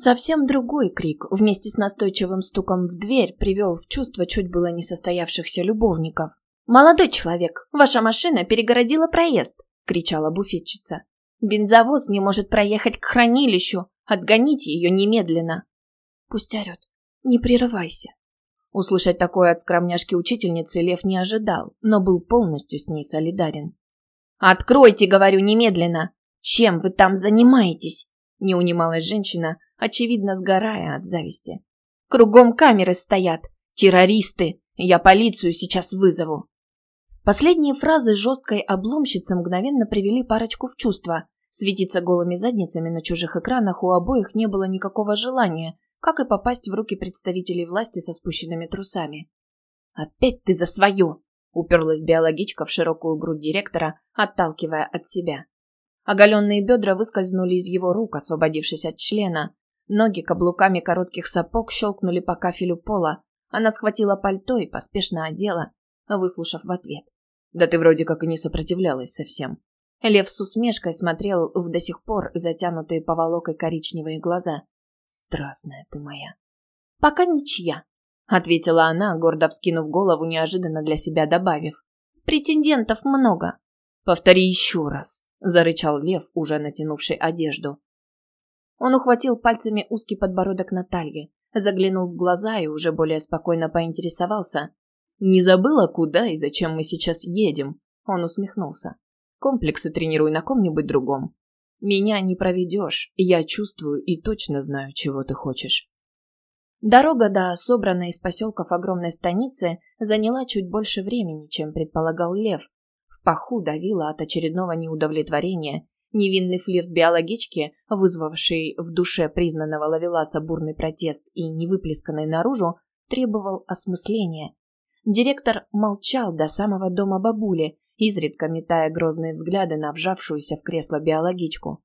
Совсем другой крик, вместе с настойчивым стуком в дверь, привел в чувство чуть было не состоявшихся любовников. «Молодой человек, ваша машина перегородила проезд!» – кричала буфетчица. «Бензовоз не может проехать к хранилищу! Отгоните ее немедленно!» «Пусть орет. Не прерывайся!» Услышать такое от скромняшки учительницы Лев не ожидал, но был полностью с ней солидарен. «Откройте, говорю, немедленно! Чем вы там занимаетесь?» – не унималась женщина, очевидно сгорая от зависти. «Кругом камеры стоят! Террористы! Я полицию сейчас вызову!» Последние фразы жесткой обломщицы мгновенно привели парочку в чувство. Светиться голыми задницами на чужих экранах у обоих не было никакого желания, как и попасть в руки представителей власти со спущенными трусами. «Опять ты за свое!» – уперлась биологичка в широкую грудь директора, отталкивая от себя. Оголенные бедра выскользнули из его рук, освободившись от члена. Ноги каблуками коротких сапог щелкнули по кафелю пола. Она схватила пальто и поспешно одела, выслушав в ответ. «Да ты вроде как и не сопротивлялась совсем». Лев с усмешкой смотрел в до сих пор затянутые поволокой коричневые глаза. «Страстная ты моя». «Пока ничья», — ответила она, гордо вскинув голову, неожиданно для себя добавив. «Претендентов много». «Повтори еще раз», — зарычал Лев, уже натянувший одежду. Он ухватил пальцами узкий подбородок Натальи, заглянул в глаза и уже более спокойно поинтересовался. «Не забыла, куда и зачем мы сейчас едем?» Он усмехнулся. «Комплексы тренируй на ком-нибудь другом. Меня не проведешь, я чувствую и точно знаю, чего ты хочешь». Дорога до собранной из поселков огромной станицы заняла чуть больше времени, чем предполагал Лев. В паху давила от очередного неудовлетворения Невинный флирт биологички, вызвавший в душе признанного ловеласа бурный протест и не выплесканный наружу, требовал осмысления. Директор молчал до самого дома бабули, изредка метая грозные взгляды на вжавшуюся в кресло биологичку.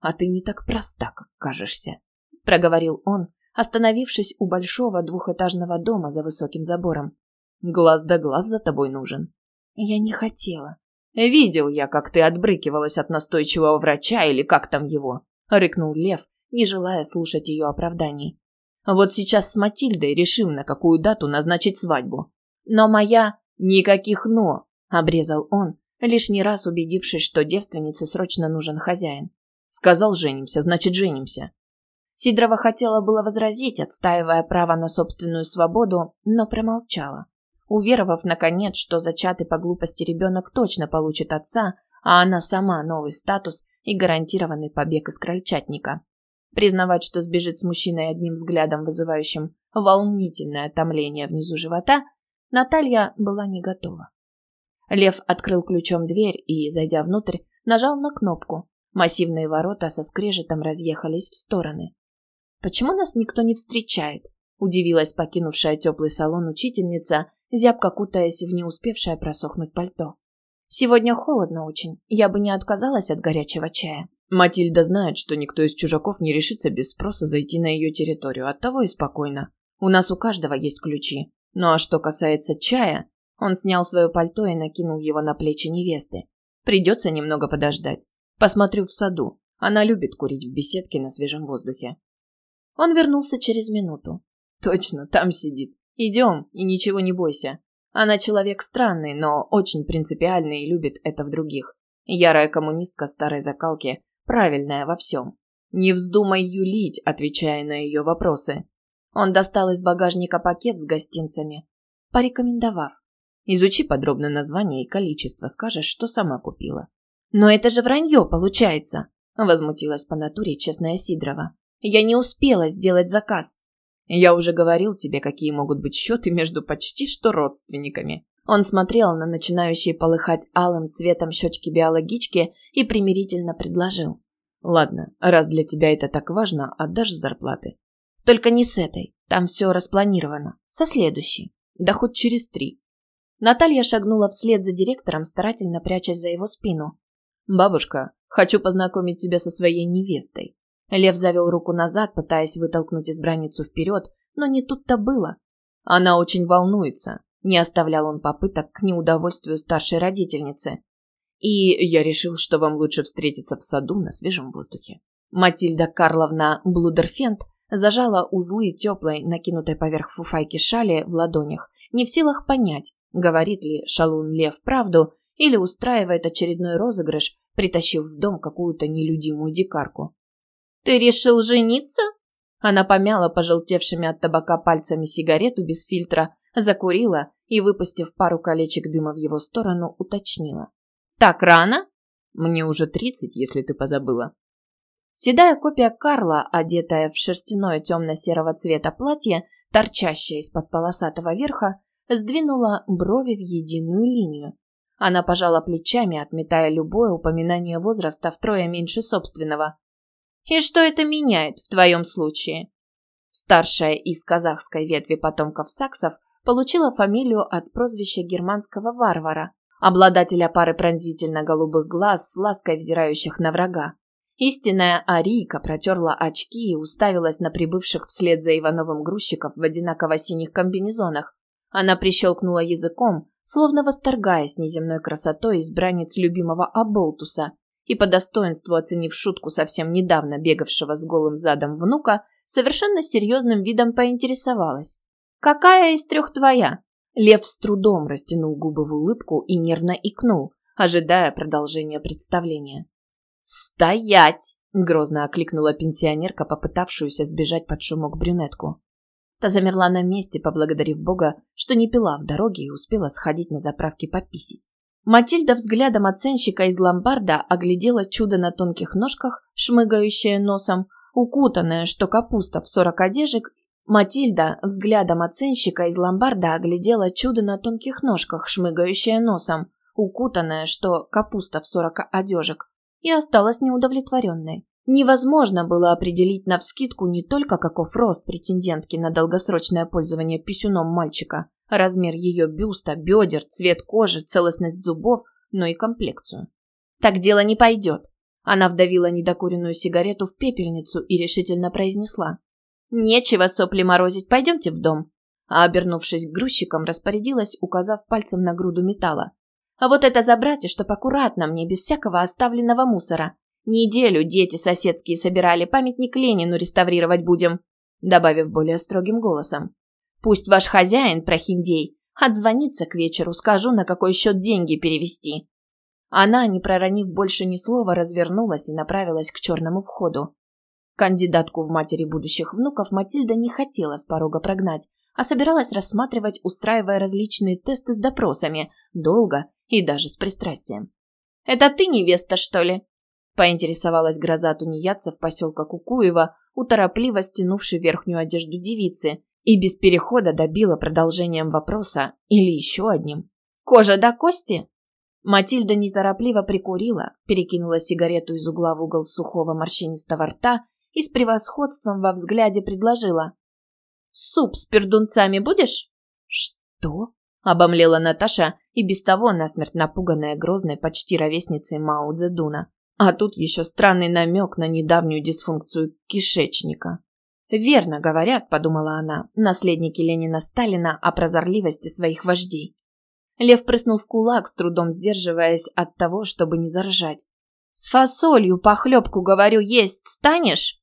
«А ты не так проста, как кажешься», — проговорил он, остановившись у большого двухэтажного дома за высоким забором. «Глаз да глаз за тобой нужен». «Я не хотела», «Видел я, как ты отбрыкивалась от настойчивого врача или как там его», — рыкнул Лев, не желая слушать ее оправданий. «Вот сейчас с Матильдой решим, на какую дату назначить свадьбу. Но моя... Никаких «но», — обрезал он, лишний раз убедившись, что девственнице срочно нужен хозяин. Сказал «женимся», значит «женимся». Сидорова хотела было возразить, отстаивая право на собственную свободу, но промолчала уверовав, наконец, что зачатый по глупости ребенок точно получит отца, а она сама новый статус и гарантированный побег из крольчатника. Признавать, что сбежит с мужчиной одним взглядом, вызывающим волнительное томление внизу живота, Наталья была не готова. Лев открыл ключом дверь и, зайдя внутрь, нажал на кнопку. Массивные ворота со скрежетом разъехались в стороны. «Почему нас никто не встречает?» – удивилась покинувшая теплый салон учительница зябко кутаясь в не успевшее просохнуть пальто. «Сегодня холодно очень, я бы не отказалась от горячего чая». Матильда знает, что никто из чужаков не решится без спроса зайти на ее территорию, оттого и спокойно. У нас у каждого есть ключи. Ну а что касается чая, он снял свое пальто и накинул его на плечи невесты. Придется немного подождать. Посмотрю в саду. Она любит курить в беседке на свежем воздухе. Он вернулся через минуту. Точно, там сидит. Идем и ничего не бойся. Она человек странный, но очень принципиальный и любит это в других. Ярая коммунистка старой закалки, правильная во всем. Не вздумай юлить, отвечая на ее вопросы. Он достал из багажника пакет с гостинцами, порекомендовав. Изучи подробно название и количество, скажешь, что сама купила. Но это же вранье получается, возмутилась по натуре честная Сидрова. Я не успела сделать заказ. Я уже говорил тебе, какие могут быть счеты между почти что родственниками. Он смотрел на начинающие полыхать алым цветом щечки биологички и примирительно предложил. Ладно, раз для тебя это так важно, отдашь зарплаты. Только не с этой, там все распланировано. Со следующей. Да хоть через три. Наталья шагнула вслед за директором, старательно прячась за его спину. «Бабушка, хочу познакомить тебя со своей невестой. Лев завел руку назад, пытаясь вытолкнуть избранницу вперед, но не тут-то было. Она очень волнуется. Не оставлял он попыток к неудовольствию старшей родительницы. И я решил, что вам лучше встретиться в саду на свежем воздухе. Матильда Карловна Блудерфент зажала узлы теплой, накинутой поверх фуфайки шали в ладонях, не в силах понять, говорит ли шалун Лев правду или устраивает очередной розыгрыш, притащив в дом какую-то нелюдимую дикарку. «Ты решил жениться?» Она помяла пожелтевшими от табака пальцами сигарету без фильтра, закурила и, выпустив пару колечек дыма в его сторону, уточнила. «Так рано?» «Мне уже тридцать, если ты позабыла». Седая копия Карла, одетая в шерстяное темно-серого цвета платье, торчащее из-под полосатого верха, сдвинула брови в единую линию. Она пожала плечами, отметая любое упоминание возраста втрое меньше собственного. «И что это меняет в твоем случае?» Старшая из казахской ветви потомков саксов получила фамилию от прозвища германского варвара, обладателя пары пронзительно-голубых глаз с лаской взирающих на врага. Истинная арийка протерла очки и уставилась на прибывших вслед за Ивановым грузчиков в одинаково-синих комбинезонах. Она прищелкнула языком, словно восторгаясь неземной красотой избранниц любимого Аболтуса, и по достоинству оценив шутку совсем недавно бегавшего с голым задом внука, совершенно серьезным видом поинтересовалась. «Какая из трех твоя?» Лев с трудом растянул губы в улыбку и нервно икнул, ожидая продолжения представления. «Стоять!» – грозно окликнула пенсионерка, попытавшуюся сбежать под шумок брюнетку. Та замерла на месте, поблагодарив Бога, что не пила в дороге и успела сходить на заправке пописить. Матильда взглядом оценщика из ломбарда оглядела чудо на тонких ножках, шмыгающее носом, укутанное, что капуста в сорок одежек. Матильда взглядом оценщика из ломбарда оглядела чудо на тонких ножках, шмыгающее носом, укутанное, что капуста в сорок одежек, и осталась неудовлетворенной. Невозможно было определить навскидку не только каков рост претендентки на долгосрочное пользование писюном мальчика, размер ее бюста, бедер, цвет кожи, целостность зубов, но и комплекцию. Так дело не пойдет. Она вдавила недокуренную сигарету в пепельницу и решительно произнесла. «Нечего сопли морозить, пойдемте в дом». А обернувшись к грузчикам, распорядилась, указав пальцем на груду металла. А вот это забрать, и чтоб аккуратно мне, без всякого оставленного мусора. Неделю дети соседские собирали, памятник Ленину реставрировать будем», добавив более строгим голосом. «Пусть ваш хозяин, прохиндей, отзвонится к вечеру, скажу, на какой счет деньги перевести». Она, не проронив больше ни слова, развернулась и направилась к черному входу. Кандидатку в матери будущих внуков Матильда не хотела с порога прогнать, а собиралась рассматривать, устраивая различные тесты с допросами, долго и даже с пристрастием. «Это ты невеста, что ли?» – поинтересовалась гроза тунеядцев поселка Кукуева, уторопливо стянувшей верхнюю одежду девицы, и без перехода добила продолжением вопроса или еще одним. «Кожа до кости?» Матильда неторопливо прикурила, перекинула сигарету из угла в угол сухого морщинистого рта и с превосходством во взгляде предложила. «Суп с пердунцами будешь?» «Что?» – обомлела Наташа и без того насмерть напуганная грозной почти ровесницей Мао Цзэдуна. А тут еще странный намек на недавнюю дисфункцию кишечника. «Верно говорят», – подумала она, – наследники Ленина Сталина о прозорливости своих вождей. Лев прыснул в кулак, с трудом сдерживаясь от того, чтобы не заржать. «С фасолью похлебку, говорю, есть станешь?»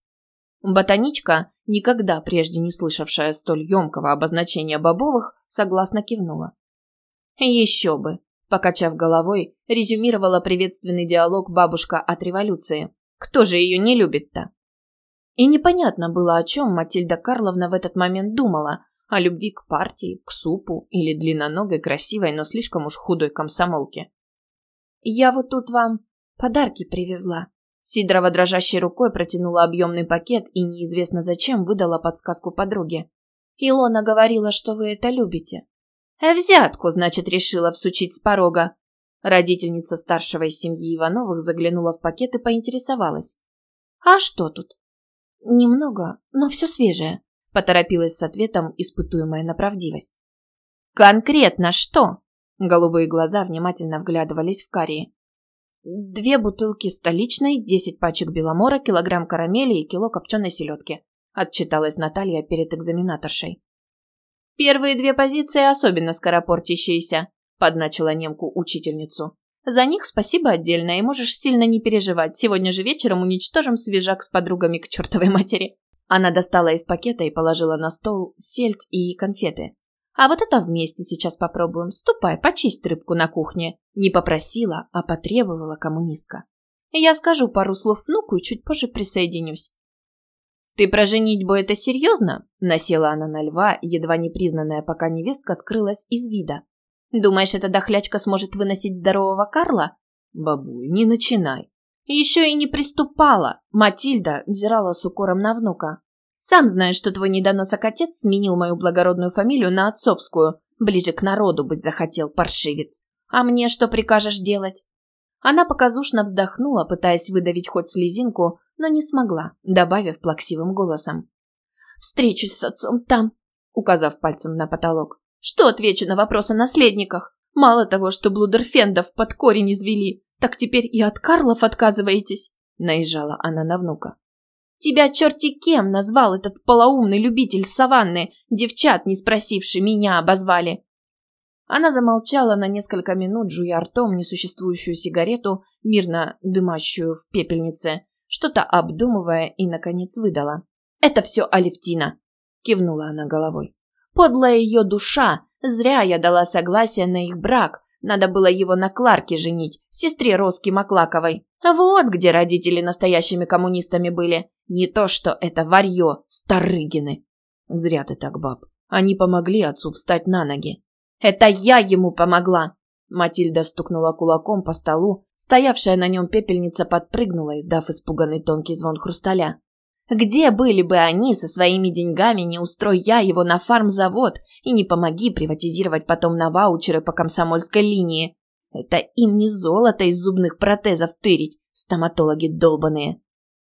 Ботаничка, никогда прежде не слышавшая столь емкого обозначения бобовых, согласно кивнула. «Еще бы!» – покачав головой, резюмировала приветственный диалог бабушка от революции. «Кто же ее не любит-то?» И непонятно было, о чем Матильда Карловна в этот момент думала – о любви к партии, к супу или длинноногой, красивой, но слишком уж худой комсомолке. «Я вот тут вам подарки привезла», Сидорова дрожащей рукой протянула объемный пакет и неизвестно зачем выдала подсказку подруге. «Илона говорила, что вы это любите». «Э, «Взятку, значит, решила всучить с порога». Родительница старшего из семьи Ивановых заглянула в пакет и поинтересовалась. «А что тут?» «Немного, но все свежее», – поторопилась с ответом, испытуемая на правдивость. «Конкретно что?» Голубые глаза внимательно вглядывались в карие. Две бутылки столичной, десять пачек беломора, килограмм карамели и кило копченой селедки. Отчиталась Наталья перед экзаменаторшей. Первые две позиции особенно скоропортящиеся, подначила немку учительницу. За них спасибо отдельно, и можешь сильно не переживать. Сегодня же вечером уничтожим свежак с подругами к чертовой матери». Она достала из пакета и положила на стол сельдь и конфеты. «А вот это вместе сейчас попробуем. Ступай, почисть рыбку на кухне». Не попросила, а потребовала коммунистка. «Я скажу пару слов внуку и чуть позже присоединюсь». «Ты про женитьбу это серьезно?» – насела она на льва, едва не признанная, пока невестка скрылась из вида. «Думаешь, эта дохлячка сможет выносить здорового Карла?» «Бабуль, не начинай». «Еще и не приступала!» – Матильда взирала с укором на внука. «Сам знаешь, что твой недоносок отец сменил мою благородную фамилию на отцовскую. Ближе к народу быть захотел, паршивец. А мне что прикажешь делать?» Она показушно вздохнула, пытаясь выдавить хоть слезинку, но не смогла, добавив плаксивым голосом. «Встречусь с отцом там», указав пальцем на потолок. «Что отвечу на вопрос о наследниках? Мало того, что блудерфендов под корень извели, так теперь и от Карлов отказываетесь», наезжала она на внука. «Тебя черти кем назвал этот полоумный любитель саванны, девчат, не спросивший, меня обозвали?» Она замолчала на несколько минут, жуя ртом несуществующую сигарету, мирно дымащую в пепельнице, что-то обдумывая и, наконец, выдала. «Это все Алевтина!» – кивнула она головой. «Подлая ее душа! Зря я дала согласие на их брак. Надо было его на Кларке женить, сестре Роски Маклаковой. Вот где родители настоящими коммунистами были. Не то, что это варье, старыгины!» «Зря ты так, баб. Они помогли отцу встать на ноги. Это я ему помогла!» Матильда стукнула кулаком по столу, стоявшая на нем пепельница подпрыгнула, издав испуганный тонкий звон хрусталя. «Где были бы они со своими деньгами, не устрой я его на фармзавод и не помоги приватизировать потом на ваучеры по комсомольской линии? Это им не золото из зубных протезов тырить, стоматологи долбаные!»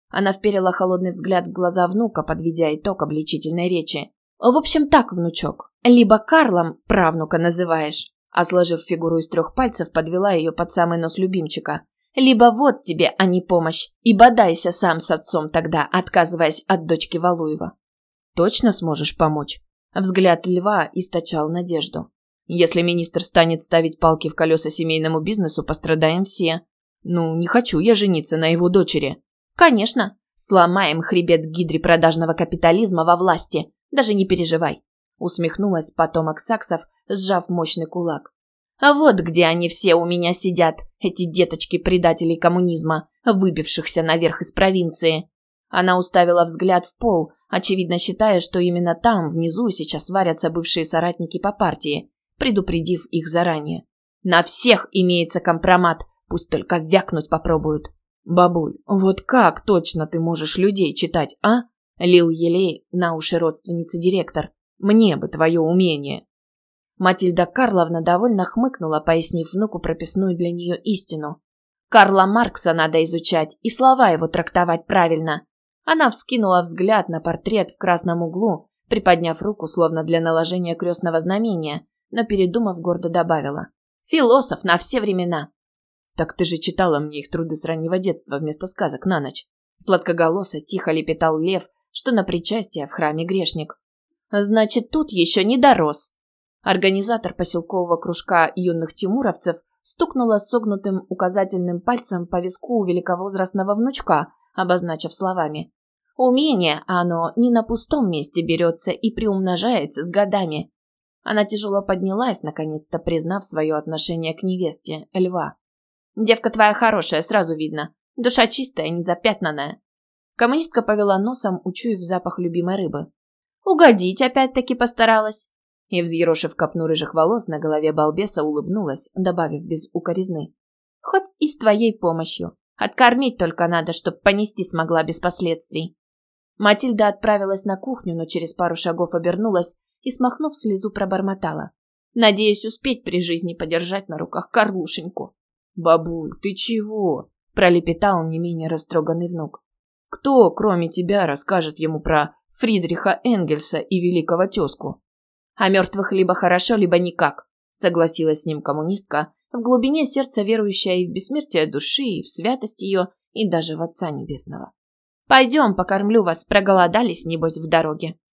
Она вперила холодный взгляд в глаза внука, подведя итог обличительной речи. В общем так, внучок, либо Карлом правнука называешь, а сложив фигуру из трех пальцев, подвела ее под самый нос любимчика. Либо вот тебе, а не помощь, и бодайся сам с отцом тогда, отказываясь от дочки Валуева. Точно сможешь помочь? Взгляд льва источал надежду. Если министр станет ставить палки в колеса семейному бизнесу, пострадаем все. Ну, не хочу я жениться на его дочери. Конечно, сломаем хребет гидре продажного капитализма во власти, даже не переживай. Усмехнулась потомок саксов, сжав мощный кулак. А вот где они все у меня сидят, эти деточки предателей коммунизма, выбившихся наверх из провинции. Она уставила взгляд в пол, очевидно считая, что именно там, внизу, сейчас варятся бывшие соратники по партии, предупредив их заранее. На всех имеется компромат, пусть только вякнуть попробуют. Бабуль, вот как точно ты можешь людей читать, а? Лил елей на уши родственницы директор. Мне бы твое умение. Матильда Карловна довольно хмыкнула, пояснив внуку прописную для нее истину. Карла Маркса надо изучать и слова его трактовать правильно. Она вскинула взгляд на портрет в красном углу, приподняв руку словно для наложения крестного знамения, но передумав гордо добавила. «Философ на все времена!» «Так ты же читала мне их труды с раннего детства вместо сказок на ночь». Сладкоголосо тихо лепетал лев, что на причастие в храме грешник. Значит, тут еще не дорос. Организатор поселкового кружка юных тимуровцев стукнула согнутым указательным пальцем по виску у великовозрастного внучка, обозначив словами. Умение, оно не на пустом месте берется и приумножается с годами. Она тяжело поднялась, наконец-то признав свое отношение к невесте, льва. «Девка твоя хорошая, сразу видно. Душа чистая, незапятнанная. Коммунистка повела носом, учуяв запах любимой рыбы. «Угодить опять-таки постаралась!» И, взъерошив копну рыжих волос, на голове балбеса улыбнулась, добавив без укоризны. «Хоть и с твоей помощью. Откормить только надо, чтоб понести смогла без последствий». Матильда отправилась на кухню, но через пару шагов обернулась и, смахнув слезу, пробормотала. «Надеюсь успеть при жизни подержать на руках Карлушеньку». «Бабуль, ты чего?» – пролепетал не менее растроганный внук. Кто, кроме тебя, расскажет ему про Фридриха Энгельса и великого тезку? О мертвых либо хорошо, либо никак, согласилась с ним коммунистка, в глубине сердца верующая и в бессмертие души, и в святость ее, и даже в Отца Небесного. Пойдем, покормлю вас, проголодались, небось, в дороге.